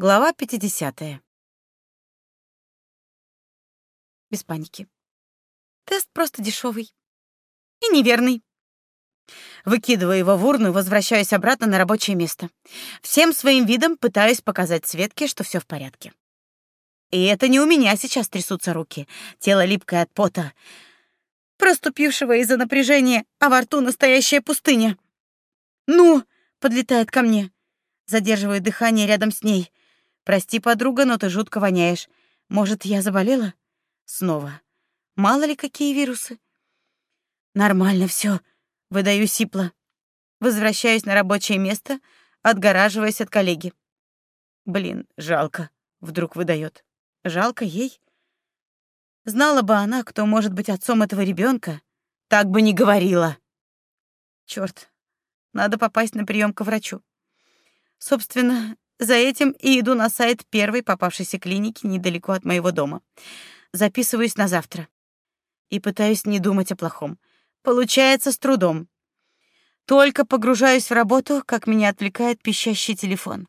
Глава 50. Без паники. Тест просто дешевый и неверный. Выкидываю его в урну и возвращаюсь обратно на рабочее место. Всем своим видом пытаюсь показать Светке, что все в порядке. И это не у меня сейчас трясутся руки. Тело липкое от пота, проступившего из-за напряжения, а во рту настоящая пустыня. «Ну!» — подлетает ко мне. Задерживаю дыхание рядом с ней. Прости, подруга, но ты жутко воняешь. Может, я заболела? Снова. Мало ли какие вирусы. Нормально все. Выдаю сипло. Возвращаюсь на рабочее место, отгораживаясь от коллеги. Блин, жалко, вдруг выдает. Жалко ей. Знала бы она, кто может быть отцом этого ребенка, так бы не говорила. Черт, надо попасть на прием к врачу. Собственно, за этим и иду на сайт первой попавшейся клиники недалеко от моего дома. Записываюсь на завтра. И пытаюсь не думать о плохом. Получается с трудом. Только погружаюсь в работу, как меня отвлекает пищащий телефон.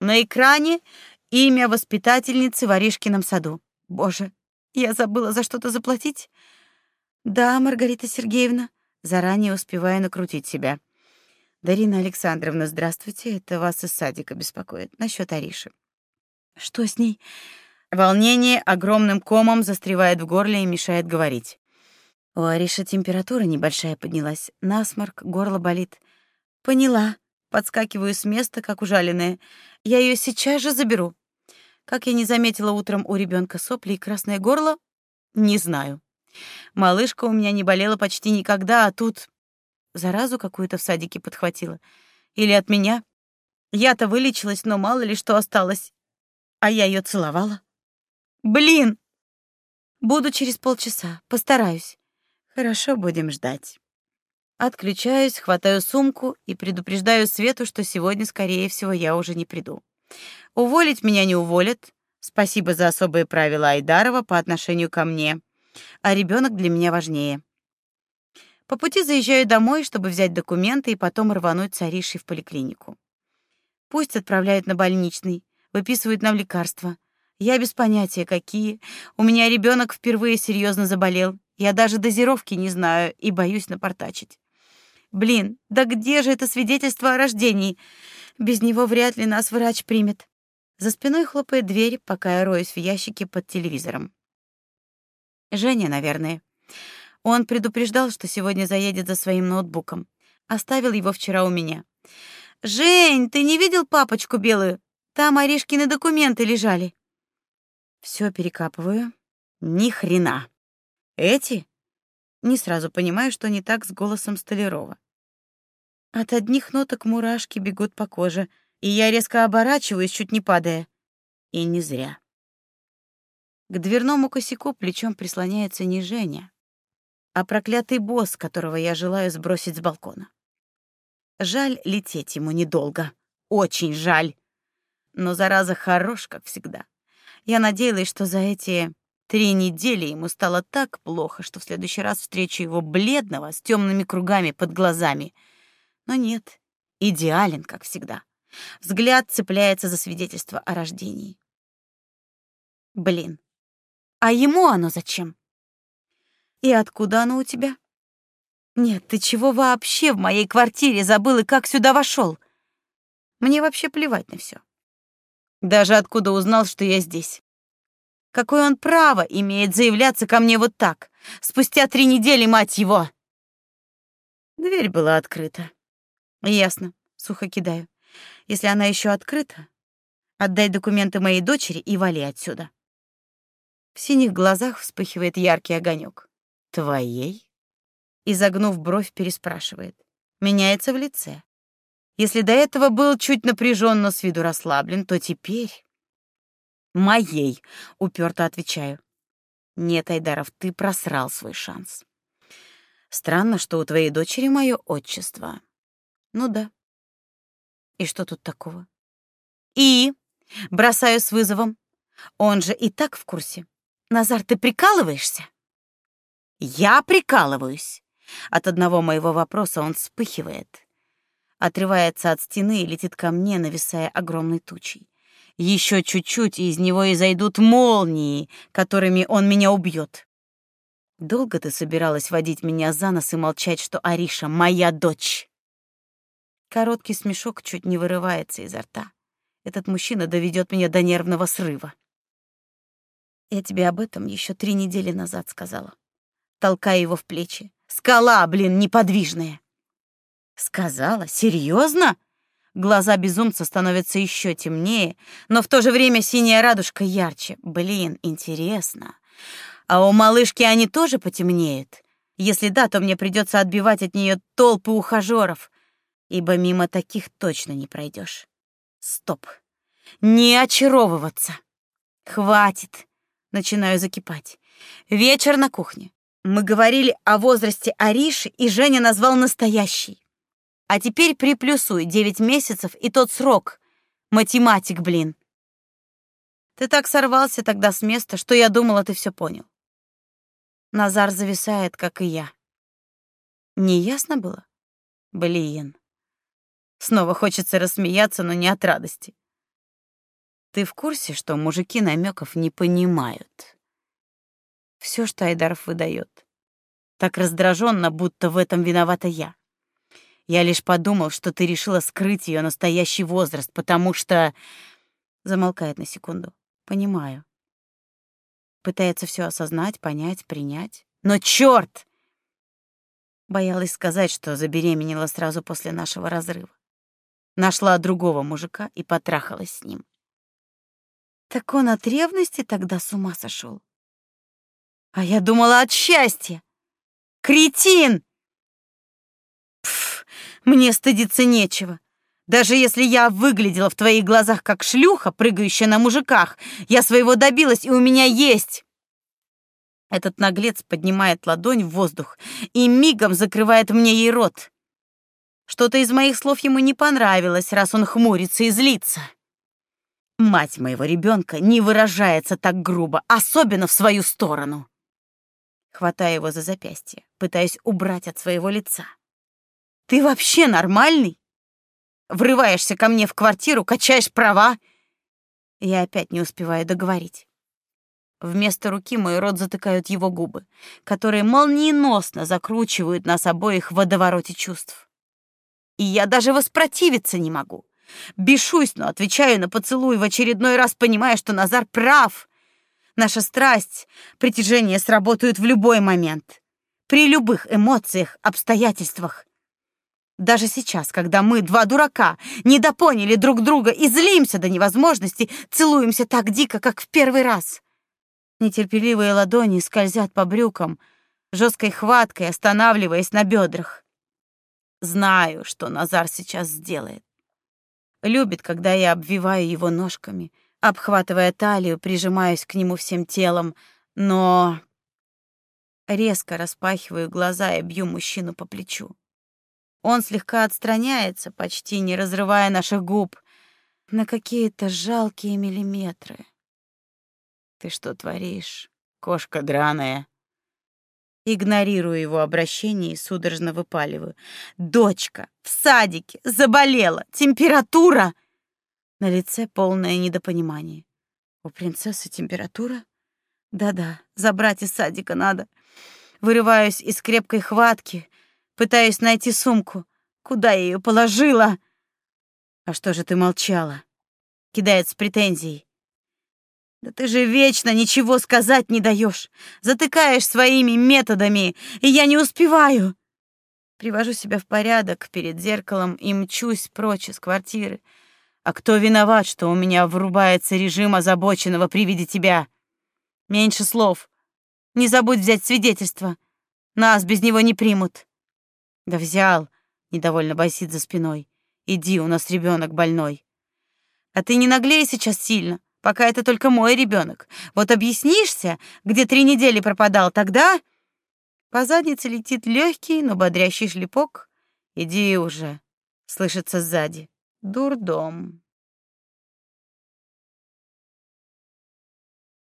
На экране имя воспитательницы в Аришкином саду. Боже, я забыла за что-то заплатить? Да, Маргарита Сергеевна, заранее успеваю накрутить себя. Дарина Александровна, здравствуйте. Это вас из садика беспокоит насчет Ариши. Что с ней? Волнение огромным комом застревает в горле и мешает говорить. У Ариши температура небольшая поднялась, насморк, горло болит. Поняла. Подскакиваю с места, как ужаленная. Я ее сейчас же заберу. Как я не заметила утром у ребенка сопли и красное горло, не знаю. Малышка у меня не болела почти никогда, а тут Заразу какую-то в садике подхватила. Или от меня. Я-то вылечилась, но мало ли что осталось. А я ее целовала. Блин! Буду через полчаса. Постараюсь. Хорошо, будем ждать. Отключаюсь, хватаю сумку и предупреждаю Свету, что сегодня, скорее всего, я уже не приду. Уволить меня не уволят. Спасибо за особые правила Айдарова по отношению ко мне. А ребенок для меня важнее. По пути заезжаю домой, чтобы взять документы и потом рвануть с в поликлинику. Пусть отправляют на больничный, выписывают нам лекарства. Я без понятия, какие. У меня ребенок впервые серьезно заболел. Я даже дозировки не знаю и боюсь напортачить. Блин, да где же это свидетельство о рождении? Без него вряд ли нас врач примет. За спиной хлопает дверь, пока я роюсь в ящике под телевизором. Женя, наверное. Он предупреждал, что сегодня заедет за своим ноутбуком. Оставил его вчера у меня. Жень, ты не видел папочку белую? Там Аришкины документы лежали. Все перекапываю. Ни хрена. Эти? Не сразу понимаю, что не так с голосом Столярова. От одних ноток мурашки бегут по коже, и я резко оборачиваюсь, чуть не падая. И не зря. К дверному косяку плечом прислоняется не Женя, а проклятый босс, которого я желаю сбросить с балкона. Жаль, лететь ему недолго. Очень жаль. Но зараза хорош, как всегда. Я надеялась, что за эти три недели ему стало так плохо, что в следующий раз встречу его бледного с темными кругами под глазами. Но нет, идеален, как всегда. Взгляд цепляется за свидетельство о рождении. Блин. А ему оно зачем? И откуда оно у тебя? Нет, ты чего вообще в моей квартире забыл и как сюда вошел? Мне вообще плевать на все. Даже откуда узнал, что я здесь? Какое он право имеет заявляться ко мне вот так, спустя три недели, мать его? Дверь была открыта. Ясно, сухо кидаю. Если она еще открыта, отдай документы моей дочери и вали отсюда. В синих глазах вспыхивает яркий огонек. Твоей? Изогнув бровь, переспрашивает. Меняется в лице. Если до этого был чуть напряженно с виду расслаблен, то теперь моей, уперто отвечаю. Нет, Айдаров, ты просрал свой шанс. Странно, что у твоей дочери мое отчество. Ну да. И что тут такого? И бросаю с вызовом. Он же и так в курсе. Назар, ты прикалываешься? Я прикалываюсь. От одного моего вопроса он вспыхивает, отрывается от стены и летит ко мне, нависая огромной тучей. Еще чуть-чуть, и из него изойдут молнии, которыми он меня убьет. Долго ты собиралась водить меня за нос и молчать, что Ариша моя дочь? Короткий смешок чуть не вырывается изо рта. Этот мужчина доведет меня до нервного срыва. Я тебе об этом еще три недели назад сказала. Толкая его в плечи. Скала, блин, неподвижная. Сказала? Серьезно? Глаза безумца становятся еще темнее, но в то же время синяя радужка ярче. Блин, интересно. А у малышки они тоже потемнеют? Если да, то мне придется отбивать от нее толпы ухажеров, ибо мимо таких точно не пройдешь. Стоп. Не очаровываться. Хватит. Начинаю закипать. Вечер на кухне. Мы говорили о возрасте Ариши, и Женя назвал настоящий. А теперь приплюсуй 9 месяцев и тот срок. Математик, блин. Ты так сорвался тогда с места, что я думала, ты все понял. Назар зависает, как и я. Не ясно было? Блин. Снова хочется рассмеяться, но не от радости. Ты в курсе, что мужики намеков не понимают? Все, что Айдаров выдает. Так раздраженно, будто в этом виновата я. Я лишь подумал, что ты решила скрыть ее настоящий возраст, потому что замолкает на секунду. Понимаю. Пытается все осознать, понять, принять. Но черт! Боялась сказать, что забеременела сразу после нашего разрыва. Нашла другого мужика и потрахалась с ним. Так он от ревности тогда с ума сошел. А я думала от счастья. Кретин! Мне стыдиться нечего. Даже если я выглядела в твоих глазах как шлюха, прыгающая на мужиках, я своего добилась, и у меня есть. Этот наглец поднимает ладонь в воздух и мигом закрывает мне ей рот. Что-то из моих слов ему не понравилось, раз он хмурится и злится. Мать моего ребенка не выражается так грубо, особенно в свою сторону. Хватаю его за запястье, пытаясь убрать от своего лица. Ты вообще нормальный? Врываешься ко мне в квартиру, качаешь права. Я опять не успеваю договорить. Вместо руки мой рот затыкают его губы, которые молниеносно закручивают нас обоих в водовороте чувств. И я даже воспротивиться не могу. Бешусь, но отвечаю на поцелуй в очередной раз, понимая, что Назар прав. Наша страсть, притяжение сработают в любой момент, при любых эмоциях, обстоятельствах. Даже сейчас, когда мы, два дурака, недопоняли друг друга и злимся до невозможности, целуемся так дико, как в первый раз. Нетерпеливые ладони скользят по брюкам, жесткой хваткой останавливаясь на бедрах. Знаю, что Назар сейчас сделает. Любит, когда я обвиваю его ножками, обхватывая талию, прижимаюсь к нему всем телом, но резко распахиваю глаза и бью мужчину по плечу. Он слегка отстраняется, почти не разрывая наших губ, на какие-то жалкие миллиметры. Ты что творишь, кошка драная? Игнорирую его обращение и судорожно выпаливаю. Дочка в садике заболела, температура. На лице полное недопонимание. У принцессы температура? Да-да, забрать из садика надо. Вырываюсь из крепкой хватки, Пытаюсь найти сумку. Куда я ее положила? А что же ты молчала? Кидает с претензией. Да ты же вечно ничего сказать не даешь. Затыкаешь своими методами, и я не успеваю. Привожу себя в порядок перед зеркалом и мчусь прочь из квартиры. А кто виноват, что у меня врубается режим озабоченного при виде тебя? Меньше слов. Не забудь взять свидетельство. Нас без него не примут. Да взял, недовольно басит за спиной. Иди, у нас ребенок больной. А ты не наглей сейчас сильно, пока это только мой ребенок. Вот объяснишься, где три недели пропадал, тогда по заднице летит легкий, но бодрящий шлепок. Иди уже, слышится сзади. Дурдом.